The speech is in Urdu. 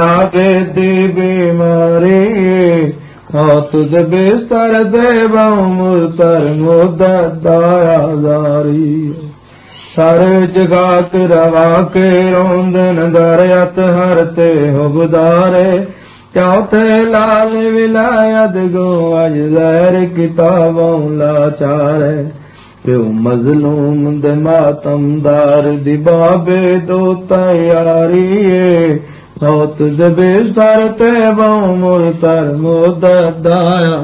آگے دی بیماری، ہاتھ بستر دے بہم تر مدت دایا داری سارے جگا کے روا کے روندن گریت ہر تے ہو چوتھے لال ولایت گو اج غیر کتابوں لاچارے پیو مظلوم دے ماتم دار دی بابے دو تیاری موت دے بستر تے بہم تر مدت دایا